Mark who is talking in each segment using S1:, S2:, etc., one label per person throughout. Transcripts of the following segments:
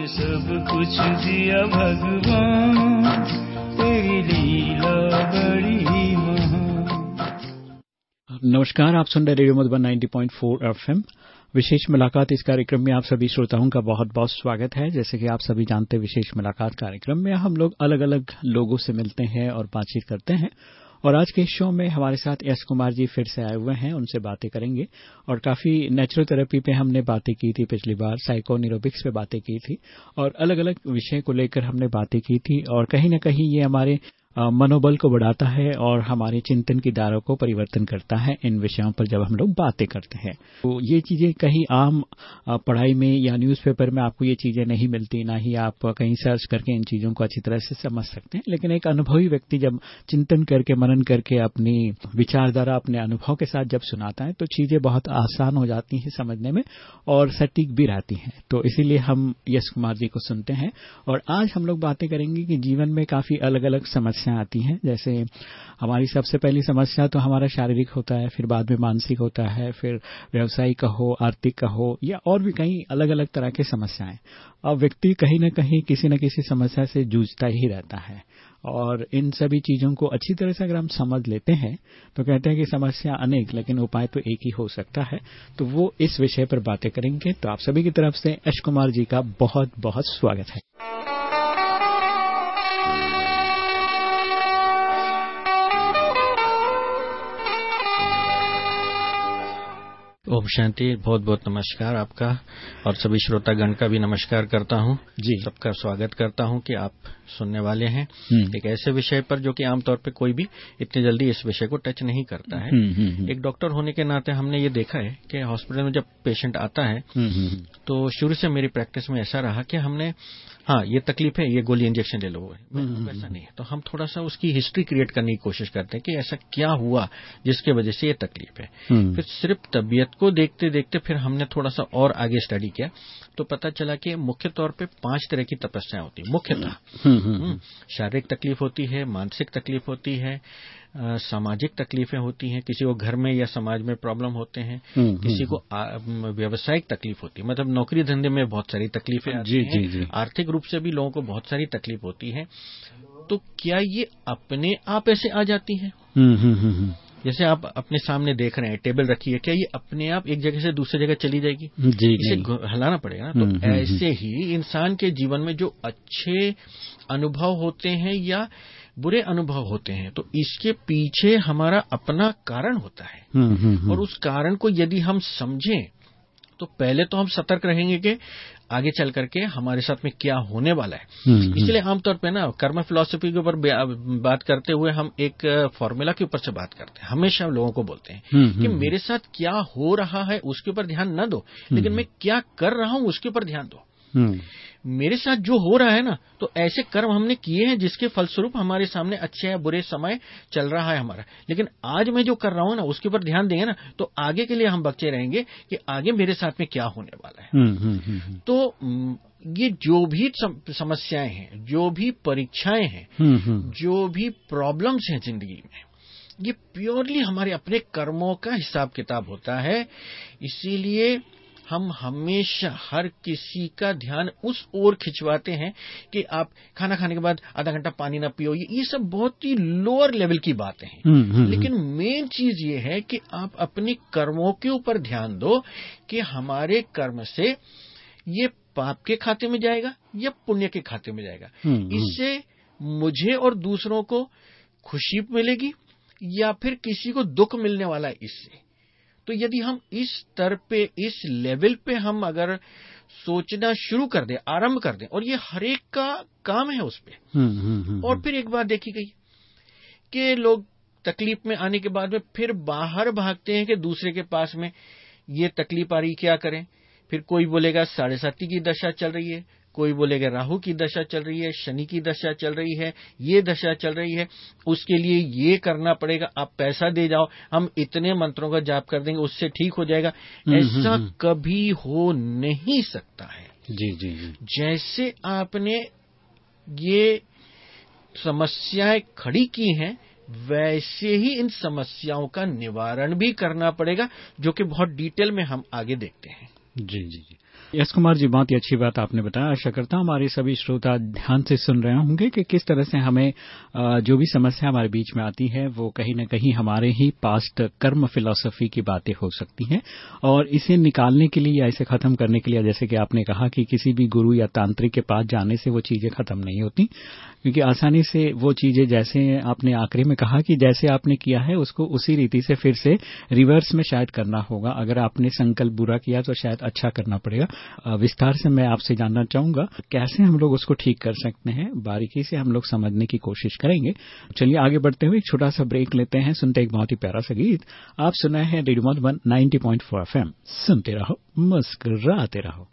S1: तुझे सब कुछ दिया भगवान। तेरी लीला बड़ी
S2: नमस्कार, आप सुन रहे रेडियो मधुबन 90.4 एफएम। विशेष मुलाकात इस कार्यक्रम में आप सभी श्रोताओं का बहुत बहुत स्वागत है। जैसे कि आप सभी जानते विशेष मुलाकात कार्यक्रम में हम लोग अलग अलग लोगों से मिलते हैं और बातचीत करते हैं। और आज के शो में हमारे साथ एस कुमार जी फिर से आए हुए हैं, उनसे बातें करेंगे। और काफ़ी नेचुरल थेरेपी पे हमने बातें की थी पिछली बार साइको न्यूरोबिक्स पे बातें की थी, और अलग अलग विषय को लेकर हमने बातें की थी, और कहीं न कहीं ये हमारे मनोबल को बढ़ाता है और हमारे चिंतन की धारा को परिवर्तन करता है। इन विषयों पर जब हम लोग बातें करते हैं तो ये चीज़ें कहीं आम पढ़ाई में या न्यूज़पेपर में आपको ये चीज़ें नहीं मिलती, ना ही आप कहीं सर्च करके इन चीज़ों को अच्छी तरह से समझ सकते हैं। लेकिन एक अनुभवी व्यक्ति जब चिंतन करके, मनन करके अपनी विचारधारा, अपने अनुभव के साथ जब सुनाता है तो चीज़ें बहुत आसान हो जाती हैं समझने में और सटीक भी रहती हैं। तो इसीलिए हम यश कुमार जी को सुनते हैं और आज हम लोग बातें करेंगे कि जीवन में काफ़ी अलग अलग समस्या समस्याएँ आती हैं। जैसे हमारी सबसे पहली समस्या तो हमारा शारीरिक होता है, फिर बाद में मानसिक होता है, फिर व्यवसायिक हो आर्थिक का हो या और भी कई अलग अलग तरह की समस्याएँ। अब व्यक्ति कहीं न कहीं किसी न किसी समस्या से जूझता ही रहता है और इन सभी चीज़ों को अच्छी तरह से अगर हम समझ लेते हैं तो कहते हैं कि समस्या अनेक, लेकिन उपाय तो एक ही हो सकता है। तो वो इस विषय पर बातें करेंगे। तो आप सभी की तरफ़ से अश कुमार जी का बहुत बहुत स्वागत है।
S3: ओम शांति बहुत बहुत नमस्कार आपका और सभी श्रोतागण का भी नमस्कार करता हूँ।
S2: जी।
S3: सबका स्वागत करता हूँ कि आप सुनने वाले हैं। एक ऐसे विषय पर जो कि आमतौर पर कोई भी इतनी जल्दी इस विषय को टच नहीं करता है। एक डॉक्टर होने के नाते हमने ये देखा है कि हॉस्पिटल में जब पेशेंट आता है तो शुरू से मेरी प्रैक्टिस में ऐसा रहा कि हमने हाँ ये तकलीफ़ है ये गोली इंजेक्शन ले लो। वैसा नहीं है। तो हम थोड़ा सा उसकी हिस्ट्री क्रिएट करने की कोशिश करते हैं कि ऐसा क्या हुआ जिसके वजह से ये तकलीफ़ है। फिर सिर्फ़ तबीयत को देखते देखते फिर हमने थोड़ा सा और आगे स्टडी किया तो पता चला कि मुख्य तौर पे पाँच तरह की तपस्याएँ होती मुख्यतः शारीरिक तकलीफ़ होती है मानसिक तकलीफ़ होती है सामाजिक तकलीफें होती हैं किसी को घर में या समाज में प्रॉब्लम होते हैं किसी को व्यावसायिक तकलीफ़ होती है। मतलब नौकरी धंधे में बहुत सारी तकलीफें
S2: जी,
S3: हैं।
S2: जी, जी.
S3: आर्थिक रूप से भी लोगों को बहुत सारी तकलीफ़ होती है। तो क्या ये अपने आप ऐसे आ जाती है? जैसे आप अपने सामने देख रहे हैं टेबल रखी है क्या ये अपने आप एक जगह से दूसरी जगह चली जाएगी?
S2: जी
S3: इसे हलाना पड़ेगा ना। तो ऐसे ही इंसान के जीवन में जो अच्छे अनुभव होते हैं या बुरे अनुभव होते हैं तो इसके पीछे हमारा अपना कारण होता है। और उस कारण को यदि हम समझें तो पहले तो हम सतर्क रहेंगे कि आगे चल करके हमारे साथ में क्या होने वाला है। इसलिए आमतौर पर ना कर्म फिलोसफी के ऊपर बात करते हुए हम एक फॉर्मूला के ऊपर से बात करते हैं। हमेशा हम लोगों को बोलते हैं कि मेरे साथ क्या हो रहा है उसके ऊपर ध्यान न दो। लेकिन मैं क्या कर रहा हूँ उसके ऊपर ध्यान दो। मेरे साथ जो हो रहा है ना तो ऐसे कर्म हमने किए हैं जिसके फलस्वरूप हमारे सामने अच्छे या बुरे समय चल रहा है हमारा। लेकिन आज मैं जो कर रहा हूँ ना उसके ऊपर ध्यान देंगे ना तो आगे के लिए हम बच्चे रहेंगे कि आगे मेरे साथ में क्या होने वाला है। तो ये जो भी समस्याएँ हैं जो भी परीक्षाएँ हैं जो भी प्रॉब्लम्स हैं ज़िंदगी में ये प्योरली हमारे अपने कर्मों का हिसाब किताब होता है। इसीलिए हम हमेशा हर किसी का ध्यान उस ओर खिंचवाते हैं कि आप खाना खाने के बाद आधा घंटा पानी ना पियो। ये, ये सब बहुत ही लोअर लेवल की बातें हैं। लेकिन मेन चीज़ ये है कि आप अपने कर्मों के ऊपर ध्यान दो कि हमारे कर्म से ये पाप के खाते में जाएगा या पुण्य के खाते में जाएगा। इससे मुझे और दूसरों को खुशी मिलेगी या फिर किसी को दुख मिलने वाला है इससे। तो यदि हम इस स्तर पे इस लेवल पे हम अगर सोचना शुरू कर दें आरंभ कर दें और ये हरेक का काम है उस पर और फिर एक बात देखी गई कि लोग तकलीफ़ में आने के बाद में फिर बाहर भागते हैं कि दूसरे के पास में ये तकलीफ़ आ रही क्या करें? फिर कोई बोलेगा साढ़े साथी की दशा चल रही है। कोई बोलेगा राहु की दशा चल रही है शनि की दशा चल रही है ये दशा चल रही है उसके लिए ये करना पड़ेगा आप पैसा दे जाओ हम इतने मंत्रों का जाप कर देंगे उससे ठीक हो जाएगा। ऐसा कभी हो नहीं सकता है।
S2: जी जी जी।
S3: जैसे आपने ये समस्याएँ खड़ी की हैं वैसे ही इन समस्याओं का निवारण भी करना पड़ेगा जो कि बहुत डिटेल में हम आगे देखते हैं।
S2: जी जी जी।
S4: यश कुमार जी, बहुत ही अच्छी बात आपने बताया। आशा करता हूँ हमारे सभी श्रोता ध्यान से सुन रहे होंगे कि किस तरह से हमें जो भी समस्या हमारे बीच में आती है, वो कहीं न कहीं हमारे ही पास्ट कर्म फिलॉसफी की बातें हो सकती हैं। और इसे निकालने के लिए या इसे खत्म करने के लिए, जैसे कि आपने कहा कि किसी भी गुरु या तांत्रिक के पास जाने से वो चीज़ें खत्म नहीं होती। क्योंकि आसानी से वो चीज़ें जैसे आपने आखिरी में कहा कि जैसे आपने किया है, उसको उसी रीति से फिर से रिवर्स में शायद करना होगा। अगर आपने संकल्प बुरा किया तो शायद अच्छा करना पड़ेगा। विस्तार से मैं आपसे जानना चाहूँगा, कैसे हम लोग उसको ठीक कर सकते हैं? बारीकी से हम लोग समझने की कोशिश करेंगे। चलिए आगे बढ़ते हुए एक छोटा सा ब्रेक लेते हैं। सुनते एक बहुत ही प्यारा सा गीत। आप सुनाए हैं रेडियो मधुबन 90.4 एफएम। सुनते रहो, मुस्कुराते रहो।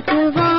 S5: भगवान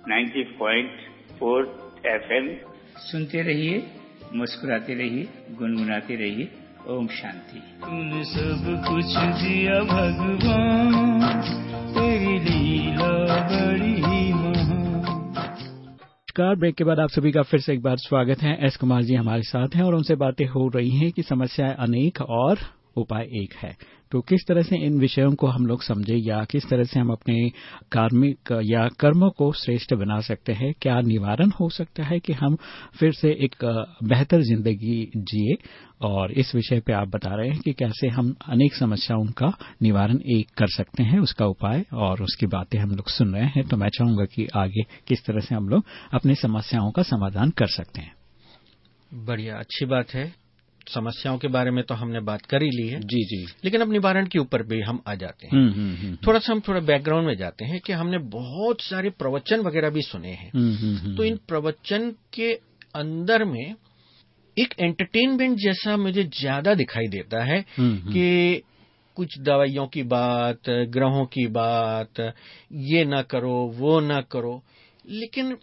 S5: 90.4 एफएम
S1: सुनते रहिए मुस्कुराते रहिए गुनगुनाते रहिए। ओम शांति।
S6: तूने सब कुछ दिया भगवान तेरी लीला बड़ी महान।
S2: नमस्कार ब्रेक के बाद आप सभी का फिर से एक बार स्वागत है। एस कुमार जी हमारे साथ हैं और उनसे बातें हो रही हैं कि समस्याएँ अनेक और उपाय एक है। तो किस तरह से इन विषयों को हम लोग समझे या किस तरह से हम अपने कार्मिक या कर्म को श्रेष्ठ बना सकते हैं? क्या निवारण हो सकता है कि हम फिर से एक बेहतर ज़िंदगी जिए? और इस विषय पे आप बता रहे हैं कि कैसे हम अनेक समस्याओं का निवारण एक कर सकते हैं, उसका उपाय और उसकी बातें हम लोग सुन रहे हैं। तो मैं चाहूँगा कि आगे किस तरह से हम लोग अपनी समस्याओं का समाधान कर सकते हैं।
S3: बढ़िया, अच्छी बात है। समस्याओं के बारे में तो हमने बात कर ही ली है।
S2: जी जी।
S3: लेकिन अब निवारण के ऊपर भी हम आ जाते हैं।
S2: हम्म, हम्म, हम्म,
S3: थोड़ा सा हम थोड़ा बैकग्राउंड में जाते हैं कि हमने बहुत सारे प्रवचन वगैरह भी सुने हैं। तो इन प्रवचन के अंदर में एक एंटरटेनमेंट जैसा मुझे ज़्यादा दिखाई देता है कि कुछ दवाइयों की बात ग्रहों की बात ये ना करो वो ना करो। लेकिन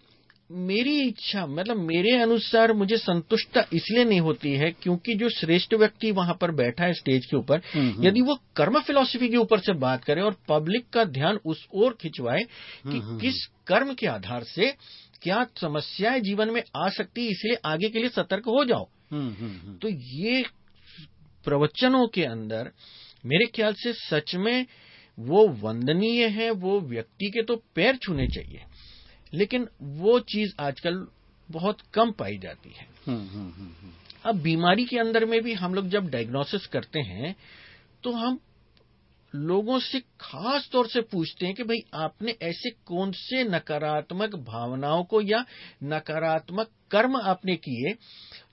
S3: मेरी इच्छा मतलब मेरे अनुसार मुझे संतुष्टता इसलिए नहीं होती है क्योंकि जो श्रेष्ठ व्यक्ति वहाँ पर बैठा है स्टेज के ऊपर
S2: हम्म,
S3: यदि वो कर्म फिलॉसफी के ऊपर से बात करे और पब्लिक का ध्यान उस ओर खिंचवाए कि किस कर्म के आधार से क्या समस्याएँ जीवन में आ सकती है इसलिए आगे के लिए सतर्क हो जाओ।
S2: हम्म, हम्म, हम्म,
S3: तो ये प्रवचनों के अंदर मेरे ख्याल से सच में वो वंदनीय है वो व्यक्ति के तो पैर छूने चाहिए। लेकिन वो चीज़ आजकल बहुत कम पाई जाती है।
S2: हम्म, हम्म, हम्म,
S3: अब बीमारी के अंदर में भी हम लोग जब डायग्नोसिस करते हैं तो हम लोगों से खास तौर से पूछते हैं कि भाई आपने ऐसे कौन से नकारात्मक भावनाओं को या नकारात्मक कर्म आपने किए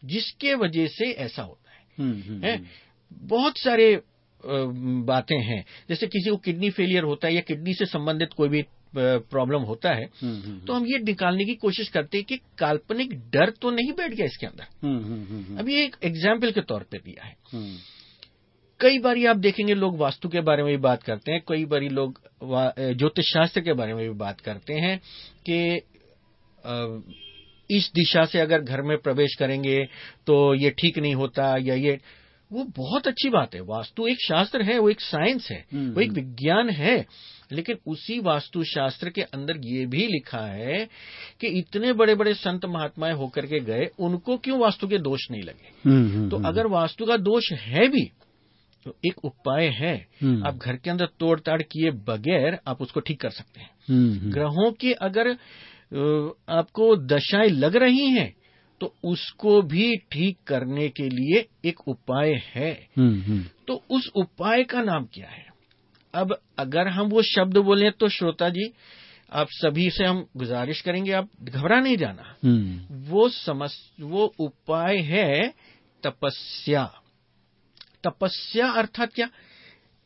S3: जिसके वजह से ऐसा होता है? हैं? बहुत सारे बातें हैं। जैसे किसी को किडनी फेलियर होता है या किडनी से संबंधित कोई भी प्रॉब्लम होता है
S2: हम्म, हम्म,
S3: तो हम ये निकालने की कोशिश करते हैं कि काल्पनिक डर तो नहीं बैठ गया इसके अंदर।
S2: अब हम्म, हम्म, हम्म,
S3: अभी एक एग्ज़ाम्पल के तौर पे दिया है।
S2: हम्म,
S3: कई बार आप देखेंगे लोग वास्तु के बारे में भी बात करते हैं कई बार लोग ज्योतिष शास्त्र के बारे में भी बात करते हैं कि इस दिशा से अगर घर में प्रवेश करेंगे तो ये ठीक नहीं होता या ये वो बहुत अच्छी बात है। वास्तु एक शास्त्र है वो एक साइंस है
S2: हम्म,
S3: वो एक विज्ञान है। लेकिन उसी वास्तु शास्त्र के अंदर ये भी लिखा है कि इतने बड़े बड़े संत महात्माएँ होकर के गए उनको क्यों वास्तु के दोष नहीं लगे?
S2: हम्म, हम्म,
S3: तो
S2: हम्म,
S3: अगर वास्तु का दोष है भी तो एक उपाय है। आप घर के अंदर तोड़ताड़ किए बगैर आप उसको ठीक कर सकते हैं। ग्रहों की अगर आपको दशाएँ लग रही हैं तो उसको भी ठीक करने के लिए एक उपाय है। तो उस उपाय का नाम क्या है? अब अगर हम वो शब्द बोले तो श्रोता जी आप सभी से हम गुजारिश करेंगे आप घबरा नहीं जाना।
S2: हम्म,
S3: वो समस् वो उपाय है तपस्या। तपस्या अर्थात क्या?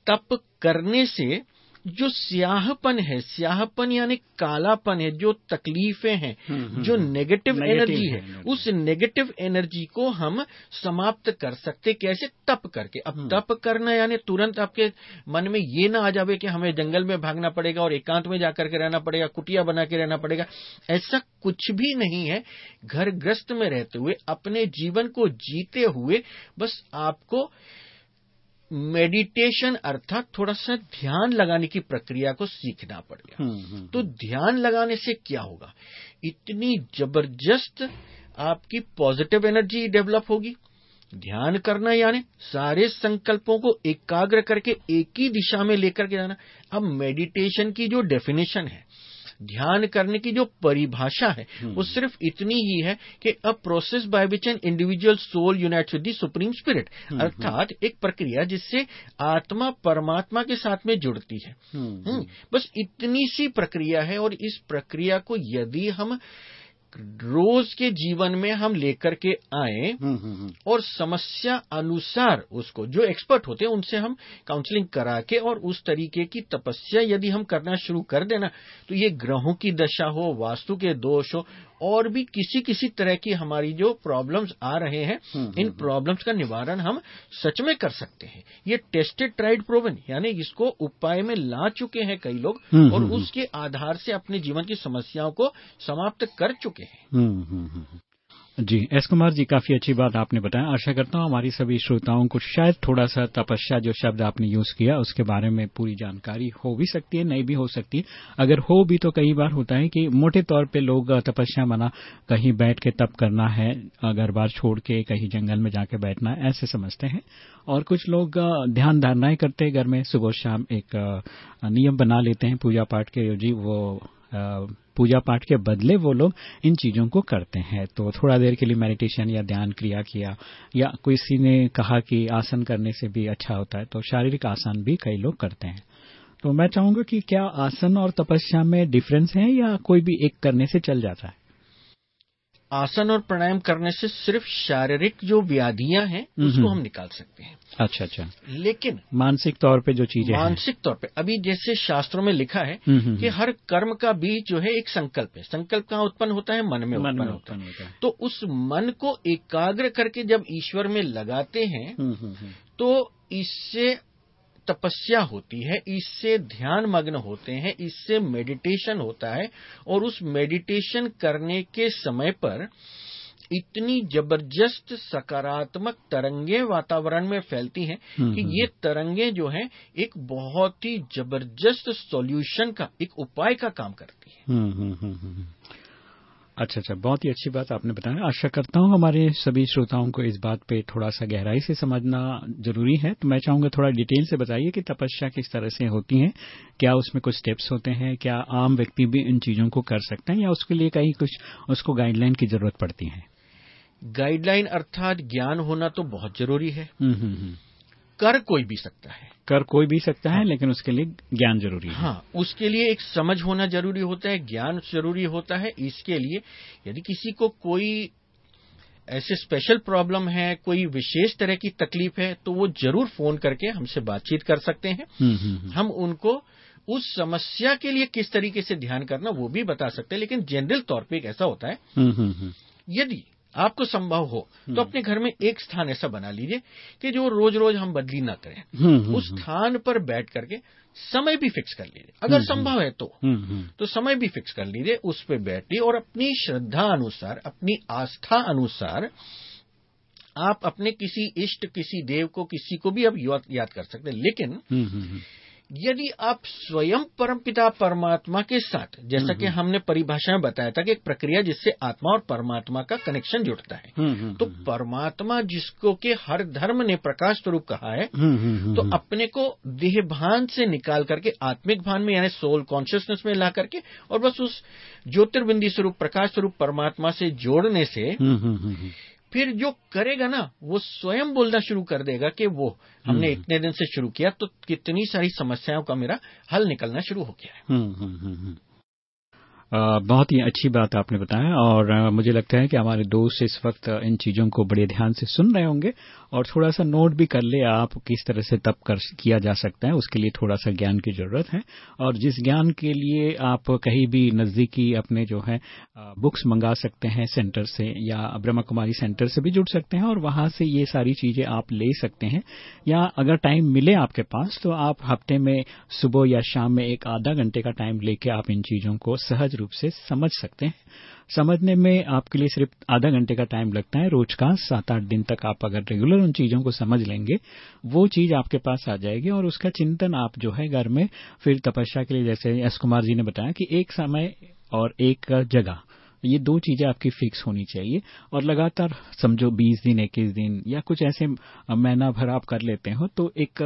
S3: तप करने से जो स्याहपन है स्याहपन यानी कालापन है जो तकलीफें हैं
S2: हम्म,
S3: जो
S2: हम्म,
S3: नेगेटिव एनर्जी
S2: है
S3: है उस नेगेटिव एनर्जी को हम समाप्त कर सकते कैसे? तप करके। अब
S2: हम्म।
S3: तप करना यानी तुरंत आपके मन में ये ना आ जावे कि हमें जंगल में भागना पड़ेगा और एकांत में जाकर के रहना पड़ेगा कुटिया बना के रहना पड़ेगा। ऐसा कुछ भी नहीं है। घर ग्रस्त में रहते हुए अपने जीवन को जीते हुए बस आपको मेडिटेशन अर्थात थोड़ा सा ध्यान लगाने की प्रक्रिया को सीखना पड़ेगा
S2: हम्म, हम्म,
S3: तो ध्यान लगाने से क्या होगा? इतनी ज़बरदस्त आपकी पॉजिटिव एनर्जी डेवलप होगी। ध्यान करना यानी सारे संकल्पों को एकाग्र करके एक ही दिशा में लेकर के जाना। अब मेडिटेशन की जो डेफिनेशन है ध्यान करने की जो परिभाषा है वो सिर्फ़ इतनी ही है कि a process by which an individual soul unite with the supreme spirit अर्थात एक प्रक्रिया जिससे आत्मा परमात्मा के साथ में जुड़ती है
S2: हुँ।
S3: हुँ। बस इतनी सी प्रक्रिया है और इस प्रक्रिया को यदि हम रोज के जीवन में हम लेकर के आए
S2: हम्म, हम्म, हम्म।
S3: और समस्या अनुसार उसको जो एक्सपर्ट होते हैं उनसे हम काउंसलिंग करा के और उस तरीके की तपस्या यदि हम करना शुरू कर देना तो ये ग्रहों की दशा हो वास्तु के दोष हो और भी किसी किसी तरह की हमारी जो प्रॉब्लम्स आ रहे हैं इन प्रॉब्लम्स का निवारण हम सच में कर सकते हैं। ये टेस्टेड ट्राइड प्रोवन यानी इसको उपाय में ला चुके हैं कई लोग
S2: हम्म,
S3: और
S2: हम्म,
S3: उसके आधार से अपने जीवन की समस्याओं को समाप्त कर चुके हैं।
S2: हम्म, हम्म, हम्म। जी, एस कुमार जी, काफ़ी अच्छी बात आपने बताया। आशा करता हूँ हमारी सभी श्रोताओं को शायद थोड़ा सा तपस्या जो शब्द आपने यूज़ किया, उसके बारे में पूरी जानकारी हो भी सकती है, नहीं भी हो सकती है। अगर हो भी तो कई बार होता है कि मोटे तौर पे लोग तपस्या मना कहीं बैठ के तप करना है घर बार छोड़ के कहीं जंगल में जाके बैठना है, ऐसे समझते हैं। और कुछ लोग ध्यान धारणाएँ करते हैं, घर में सुबह शाम एक नियम बना लेते हैं, पूजा पाठ के जी, वो पूजा पाठ के बदले वो लोग इन चीज़ों को करते हैं। तो थोड़ा देर के लिए मेडिटेशन या ध्यान क्रिया किया, या किसी ने कहा कि आसन करने से भी अच्छा होता है तो शारीरिक आसन भी कई लोग करते हैं। तो मैं चाहूँगा कि क्या आसन और तपस्या में डिफरेंस है या कोई भी एक करने से चल जाता है?
S3: आसन और प्राणायाम करने से सिर्फ़ शारीरिक जो व्याधियाँ हैं उसको हम निकाल सकते हैं।
S2: अच्छा अच्छा।
S3: लेकिन
S2: मानसिक तौर पे जो चीज़ें
S3: मानसिक तौर पे अभी जैसे शास्त्रों में लिखा है
S2: हम्म, हम्म,
S3: कि हर कर्म का बीज जो है एक संकल्प है। संकल्प कहाँ उत्पन्न होता है? मन में
S2: मन
S3: उत्पन्न
S2: होता है।
S3: तो उस मन को एकाग्र करके जब ईश्वर में लगाते हैं
S2: हम्म, हम्म, हम्म।
S3: तो इससे तपस्या होती है इससे ध्यान मग्न होते हैं इससे मेडिटेशन होता है और उस मेडिटेशन करने के समय पर इतनी ज़बरदस्त सकारात्मक तरंगे वातावरण में फैलती हैं
S2: हम्म,
S3: कि
S2: हम्म।
S3: ये तरंगे जो हैं एक बहुत ही ज़बरदस्त सॉल्यूशन का एक उपाय का काम करती है
S2: अच्छा अच्छा बहुत ही अच्छी बात आपने बताया। आशा करता हूँ हमारे सभी श्रोताओं को इस बात पे थोड़ा सा गहराई से समझना ज़रूरी है। तो मैं चाहूँगा थोड़ा डिटेल से बताइए कि तपस्या किस तरह से होती है क्या उसमें कुछ स्टेप्स होते हैं क्या आम व्यक्ति भी इन चीज़ों को कर सकते हैं या उसके लिए कहीं कुछ उसको गाइडलाइन की ज़रूरत पड़ती है?
S3: गाइडलाइन अर्थात ज्ञान होना तो बहुत ज़रूरी है।
S2: हम्म, हम्म, हम्म।
S3: कर कोई भी सकता है।
S2: कर कोई भी सकता है लेकिन उसके लिए ज्ञान ज़रूरी है।
S3: हाँ उसके लिए एक समझ होना ज़रूरी होता है ज्ञान ज़रूरी होता है। इसके लिए यदि किसी को कोई ऐसे स्पेशल प्रॉब्लम है कोई विशेष तरह की तकलीफ़ है तो वो ज़रूर फ़ोन करके हमसे बातचीत कर सकते हैं।
S2: हम्म, हम्म, हम्म।
S3: हम उनको उस समस्या के लिए किस तरीके से ध्यान करना वो भी बता सकते हैं। लेकिन जनरल तौर पे एक ऐसा होता है। यदि आपको संभव हो तो अपने घर में एक स्थान ऐसा बना लीजिए कि जो रोज रोज हम बदली ना करें।
S2: हम्म, हम्म,
S3: उस स्थान पर बैठ करके समय भी फिक्स कर लीजिए। अगर संभव है तो।
S2: हम्म, हम्म।
S3: तो समय भी फिक्स कर लीजिए उस पर बैठिए और अपनी श्रद्धा अनुसार अपनी आस्था अनुसार आप अपने किसी इष्ट किसी देव को किसी को भी अब याद कर सकते हैं। लेकिन
S2: हम्म, हम्म, हम्म।
S3: यदि आप स्वयं परमपिता परमात्मा के साथ जैसा कि हमने परिभाषा में बताया था कि एक प्रक्रिया जिससे आत्मा और परमात्मा का कनेक्शन जुड़ता है। तो परमात्मा जिसको के हर धर्म ने प्रकाश स्वरूप कहा है तो अपने को देह भान से निकाल करके आत्मिक भान में यानी सोल कॉन्शियसनेस में ला करके और बस उस ज्योतिर्बिंदी स्वरूप प्रकाश स्वरूप परमात्मा से जोड़ने से
S2: हम्म, हम्म, हम्म, हम्म।
S3: फिर जो करेगा ना वो स्वयं बोलना शुरू कर देगा कि वो हमने इतने दिन से शुरू किया तो कितनी सारी समस्याओं का मेरा हल निकलना शुरू हो गया है
S2: बहुत ही अच्छी बात आपने बताया और मुझे लगता है कि हमारे दोस्त इस वक्त इन चीज़ों को बड़े ध्यान से सुन रहे होंगे और थोड़ा सा नोट भी कर ले आप किस तरह से तप कर, किया जा सकता है। उसके लिए थोड़ा सा ज्ञान की ज़रूरत है और जिस ज्ञान के लिए आप कहीं भी नजदीकी अपने जो है बुक्स मंगा सकते हैं सेंटर से या ब्रह्मा कुमारी सेंटर से भी जुड़ सकते हैं और वहाँ से ये सारी चीज़ें आप ले सकते हैं। या अगर टाइम मिले आपके पास तो आप हफ़्ते में सुबह या शाम में एक आधा घंटे का टाइम लेके आप इन चीज़ों को सहज रूप से समझ सकते हैं। समझने में आपके लिए सिर्फ़ आधा घंटे का टाइम लगता है। रोज का सात आठ दिन तक आप अगर रेगुलर उन चीज़ों को समझ लेंगे, वो चीज़ आपके पास आ जाएगी और उसका चिंतन आप जो है घर में फिर तपस्या के लिए जैसे एस कुमार जी ने बताया कि एक समय और एक जगह ये दो चीज़ें आपकी फिक्स होनी चाहिए और लगातार समझो 20 दिन 21 दिन या कुछ ऐसे महीना भर आप कर लेते हो तो एक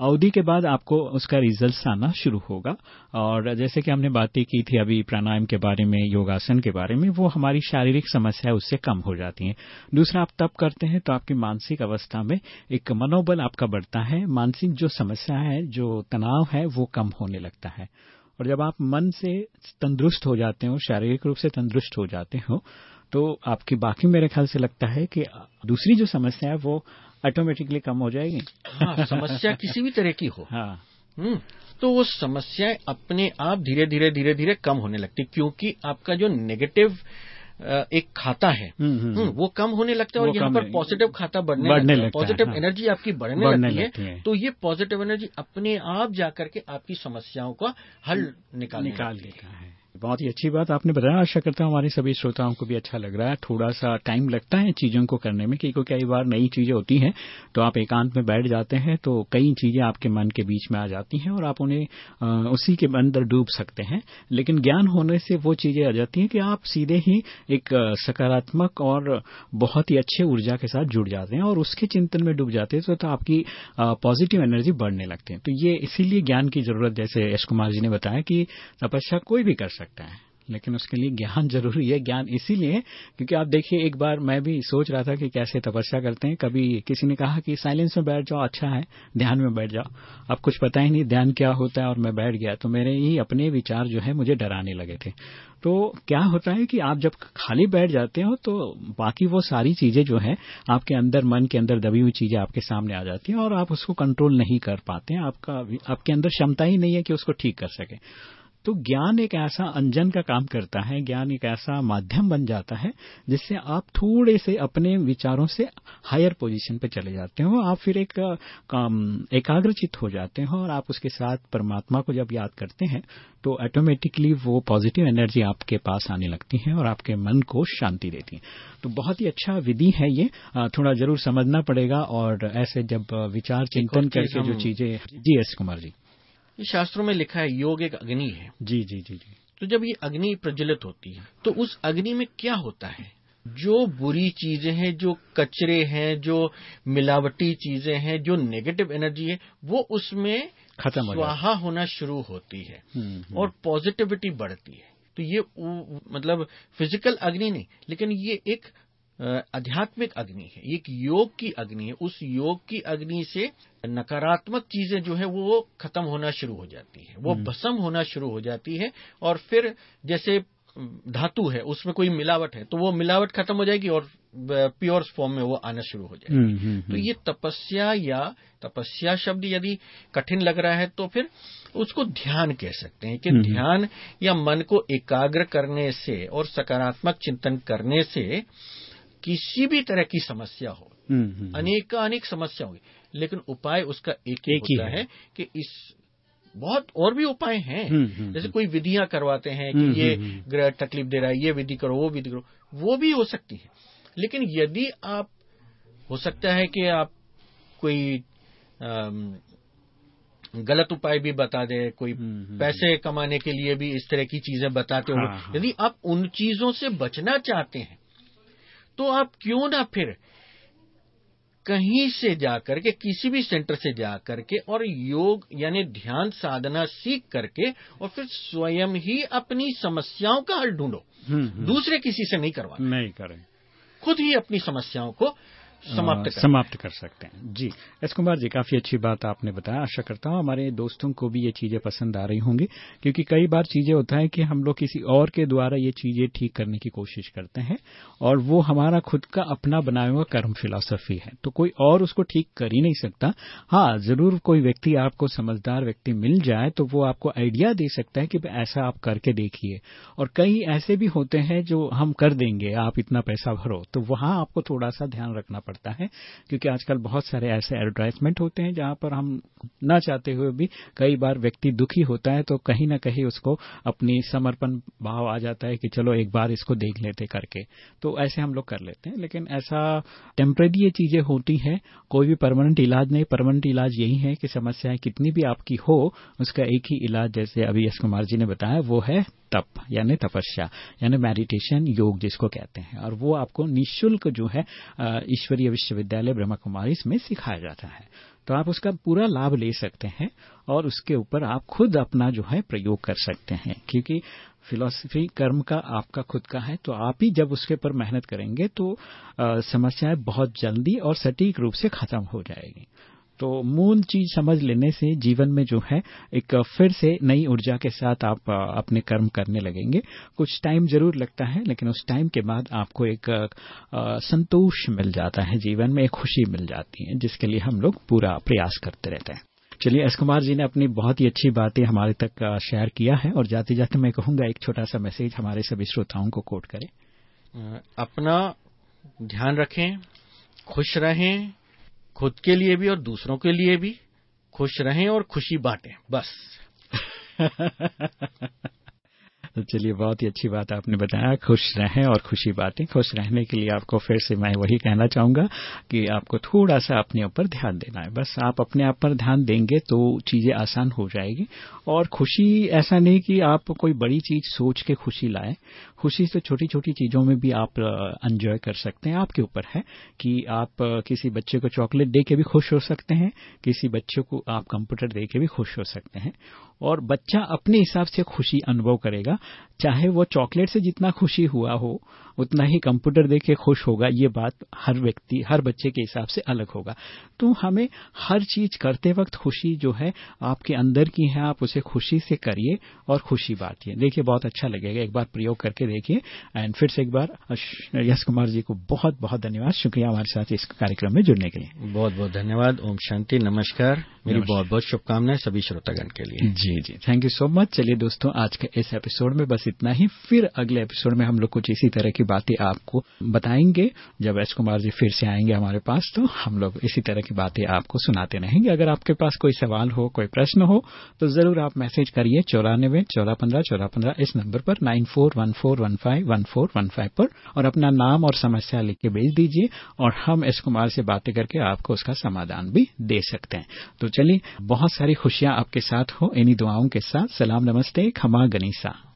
S2: अवधि के बाद आपको उसका रिज़ल्ट आना शुरू होगा। और जैसे कि हमने बातें की थी अभी प्राणायाम के बारे में, योगासन के बारे में, वो हमारी शारीरिक समस्या उससे कम हो जाती है। दूसरा, आप तप करते हैं तो आपकी मानसिक अवस्था में एक मनोबल आपका बढ़ता है। मानसिक जो समस्या है, जो तनाव है, वो कम होने लगता है। और जब आप मन से तंदुरुस्त हो जाते हो शारीरिक रूप से तंदुरुस्त हो जाते हो तो आपकी बाकी मेरे ख्याल से लगता है कि दूसरी जो समस्या है वो ऑटोमेटिकली कम हो जाएगी।
S3: हाँ समस्या किसी भी तरह की हो।
S2: हाँ।
S3: हम्म तो वो समस्याएँ अपने आप धीरे धीरे धीरे धीरे कम होने लगती क्योंकि आपका जो नेगेटिव एक खाता है।
S2: हम्म, हम्म,
S3: हम्म, वो कम होने लगता है और यहाँ पर पॉजिटिव खाता बढ़ने,
S2: बढ़ने
S3: लगता है। पॉजिटिव
S2: हाँ।
S3: एनर्जी आपकी बढ़ने,
S2: बढ़ने
S3: लगती,
S2: लगती
S3: है। तो ये पॉजिटिव एनर्जी अपने आप जाकर के आपकी समस्याओं का हल
S2: निकाल
S3: निकाल
S2: देता है। बहुत ही अच्छी बात आपने बताया। आशा करता हूँ हमारे सभी श्रोताओं को भी अच्छा लग रहा है। थोड़ा सा टाइम लगता है चीज़ों को करने में क्योंकि कई बार नई चीज़ें होती हैं तो आप एकांत में बैठ जाते हैं तो कई चीज़ें आपके मन के बीच में आ जाती हैं और आप उन्हें उसी के अंदर डूब सकते हैं। लेकिन ज्ञान होने से वो चीज़ें आ जाती हैं कि आप सीधे ही एक सकारात्मक और बहुत ही अच्छे ऊर्जा के साथ जुड़ जाते हैं और उसके चिंतन में डूब जाते हैं तो, तो आपकी पॉजिटिव एनर्जी बढ़ने लगती है। तो ये इसीलिए ज्ञान की ज़रूरत जैसे यश कुमार जी ने बताया कि तपस्या कोई भी कर सकता है। लेकिन उसके लिए ज्ञान ज़रूरी है, ज्ञान इसीलिए क्योंकि आप देखिए, एक बार मैं भी सोच रहा था कि कैसे तपस्या करते हैं। कभी किसी ने कहा कि साइलेंस में बैठ जाओ अच्छा है, ध्यान में बैठ जाओ। अब कुछ पता ही नहीं ध्यान क्या होता है और मैं बैठ गया। तो मेरे ही अपने विचार जो है मुझे डराने लगे थे। तो क्या होता है कि आप जब खाली बैठ जाते हो तो बाकी वो सारी चीज़ें जो है, आपके अंदर मन के अंदर दबी हुई चीज़ें आपके सामने आ जाती हैं और आप उसको कंट्रोल नहीं कर पाते हैं। आपका आपके अंदर क्षमता ही नहीं है कि उसको ठीक कर सके। तो ज्ञान एक ऐसा अंजन का काम करता है ज्ञान एक ऐसा माध्यम बन जाता है जिससे आप थोड़े से अपने विचारों से हायर पोजीशन पे चले जाते हो आप फिर एक एकाग्रचित हो जाते हो और आप उसके साथ परमात्मा को जब याद करते हैं तो ऑटोमेटिकली वो पॉजिटिव एनर्जी आपके पास आने लगती है और आपके मन को शांति देती है। तो बहुत ही अच्छा विधि है ये थोड़ा ज़रूर समझना पड़ेगा और ऐसे जब विचार चिंतन करके जो चीज़ें जी एस कुमार जी।
S3: ये शास्त्रों में लिखा है योग एक अग्नि है।
S2: जी जी जी जी।
S3: तो जब ये अग्नि प्रज्वलित होती है तो उस अग्नि में क्या होता है? जो बुरी चीज़ें हैं जो कचरे हैं जो मिलावटी चीज़ें हैं जो नेगेटिव एनर्जी है वो उसमें
S2: खत्म
S3: स्वाहा होना शुरू होती है
S2: हम्म, हम्म।
S3: और पॉजिटिविटी बढ़ती है। तो ये मतलब फ़िज़िकल अग्नि नहीं लेकिन ये एक आध्यात्मिक अग्नि है। एक योग की अग्नि है। उस योग की अग्नि से नकारात्मक चीज़ें जो है वो खत्म होना शुरू हो जाती है। वो भसम होना शुरू हो जाती है और फिर जैसे धातु है उसमें कोई मिलावट है तो वो मिलावट खत्म हो जाएगी और प्योर फॉर्म में वो आना शुरू हो जाएगी।
S2: हम्म, हम्म,
S3: तो ये तपस्या या तपस्या शब्द यदि कठिन लग रहा है तो फिर उसको ध्यान कह सकते हैं कि
S2: हम्म।
S3: ध्यान या मन को एकाग्र करने से और सकारात्मक चिंतन करने से किसी भी तरह की समस्या हो
S2: हम्म, हम्म,
S3: अनेक अनेक समस्या होगी लेकिन उपाय उसका एक ही
S2: एक ही
S3: होता
S2: है।
S3: है कि इस बहुत और भी उपाय हैं
S2: हम्म, हम्म,
S3: जैसे कोई विधियाँ करवाते हैं कि
S2: हम्म,
S3: ये
S2: हम्म, हम्म।
S3: ग्रह तकलीफ़ दे रहा है ये विधि करो वो विधि करो वो भी हो सकती है लेकिन यदि आप हो सकता है कि आप कोई गलत उपाय भी बता दे कोई
S2: हम्म, हम्म,
S3: पैसे कमाने के लिए भी इस तरह की चीज़ें बताते हो
S2: हाँ, हाँ।
S3: यदि आप उन चीज़ों से बचना चाहते हैं तो आप क्यों ना फिर कहीं से जाकर के किसी भी सेंटर से जाकर के और योग यानी ध्यान साधना सीख करके और फिर स्वयं ही अपनी समस्याओं का हल ढूंढो।
S2: हम्म, हम्म।
S3: दूसरे किसी से नहीं करवा
S2: नहीं करें।
S3: खुद ही अपनी समस्याओं को समाप्त कर
S2: समाप्त कर सकते हैं। जी एस कुमार जी काफ़ी अच्छी बात आपने बताया। आशा करता हूँ हमारे दोस्तों को भी ये चीज़ें पसंद आ रही होंगी क्योंकि कई बार चीज़ें होता है कि हम लोग किसी और के द्वारा ये चीज़ें ठीक करने की कोशिश करते हैं और वो हमारा खुद का अपना बनाया हुआ कर्म फिलॉसफी है। तो कोई और उसको ठीक कर ही नहीं सकता। हाँ ज़रूर कोई व्यक्ति आपको समझदार व्यक्ति मिल जाए तो वो आपको आइडिया दे सकता है कि ऐसा आप करके देखिए। और कई ऐसे भी होते हैं जो हम कर देंगे आप इतना पैसा भरो तो वहाँ आपको थोड़ा सा ध्यान रखना पड़ता है क्योंकि आजकल बहुत सारे ऐसे एडवर्टाइजमेंट होते हैं जहाँ पर हम ना चाहते हुए भी कई बार व्यक्ति दुखी होता है तो कहीं ना कहीं उसको अपनी समर्पण भाव आ जाता है कि चलो एक बार इसको देख लेते करके। तो ऐसे हम लोग कर लेते हैं लेकिन ऐसा टेम्परेरी ये चीज़ें होती हैं कोई भी परमानेंट इलाज नहीं परमानेंट इलाज यही है कि समस्याएँ कितनी भी आपकी हो उसका एक ही इलाज जैसे अभी यश कुमार जी ने बताया वो है तप यानी तपस्या यानी मेडिटेशन योग जिसको कहते हैं। और वो आपको निशुल्क जो है अ, ईश्वरीय विश्वविद्यालय ब्रह्मा कुमारी में सिखाया जाता है। तो आप उसका पूरा लाभ ले सकते हैं और उसके ऊपर आप खुद अपना जो है प्रयोग कर सकते हैं। क्योंकि फिलोसफी कर्म का आपका खुद का है तो आप ही जब उसके पर मेहनत करेंगे तो समस्याएँ बहुत जल्दी और सटीक रूप से खत्म हो जाएगी। तो मूल चीज़ समझ लेने से जीवन में जो है, एक फिर से नई ऊर्जा के साथ आप, अपने कर्म करने लगेंगे। कुछ टाइम ज़रूर लगता है, लेकिन उस टाइम के बाद आपको एक संतोष मिल जाता है, जीवन में एक खुशी मिल जाती है, जिसके लिए हम लोग पूरा प्रयास करते रहते हैं। चलिए, एस कुमार जी ने अपनी बहुत ही अच्छी बातें हमारे तक शेयर किया है, और जाते जाते मैं कहूँगा एक छोटा सा मैसेज हमारे सभी श्रोताओं को कोट करें।
S3: अपना ध्यान रखें, खुश रहें खुद के लिए भी और दूसरों के लिए भी। खुश रहें और खुशी बांटें, बस।
S2: तो चलिए, बहुत ही अच्छी बात आपने बताया। खुश रहें और खुशी बातें खुश रहने के लिए आपको फिर से मैं वही कहना चाहूँगा कि आपको थोड़ा सा अपने ऊपर ध्यान देना है। बस आप अपने आप पर ध्यान देंगे तो चीज़ें आसान हो जाएगी और खुशी, ऐसा नहीं कि आप कोई बड़ी चीज़ सोच के खुशी लाए। खुशी से छोटी छोटी चीज़ों में भी आप एंजॉय कर सकते हैं। आपके ऊपर है कि आप किसी बच्चे को चॉकलेट दे के भी खुश हो सकते हैं, किसी बच्चे को आप कंप्यूटर दे के भी खुश हो सकते हैं। और बच्चा अपने हिसाब से खुशी अनुभव करेगा, चाहे वो चॉकलेट से जितना खुशी हुआ हो, उतना ही कंप्यूटर देख के खुश होगा, ये बात हर व्यक्ति, हर बच्चे के हिसाब से अलग होगा। तो हमें हर चीज़ करते वक्त खुशी जो है, आपके अंदर की है, आप उसे खुशी से करिए और खुशी बांटिए। देखिए बहुत अच्छा लगेगा। एक बार प्रयोग करके देखिए। एंड फिर से एक बार यश कुमार जी को बहुत बहुत धन्यवाद। शुक्रिया हमारे साथ इस कार्यक्रम में जुड़ने के लिए।
S3: बहुत बहुत धन्यवाद। ओम शांति। नमस्कार। मेरी बहुत बहुत शुभकामनाएँ सभी श्रोतागण के लिए।
S2: जी जी। थैंक यू सो मच चलिए दोस्तों आज के इस एपिसोड में बस इतना ही। फिर अगले एपिसोड में हम लोग कुछ इसी तरह की बातें आपको बताएँगे। जब एस कुमार जी फिर से आएँगे हमारे पास तो हम लोग इसी तरह की बातें आपको सुनाते रहेंगे। अगर आपके पास कोई सवाल हो कोई प्रश्न हो तो ज़रूर आप मैसेज करिए चौरानबे चौदह पंद्रह चौदह पंद्रह इस नंबर पर, nine four one four one five, one four one five पर, और अपना नाम और समस्या लिख के भेज दीजिए, और हम एस कुमार से बातें करके आपको उसका समाधान भी दे सकते हैं। तो चलिए, बहुत सारी खुशियाँ आपके साथ हो, इन्हीं दुआओं के साथ। सलाम नमस्ते, खमा गनीसा।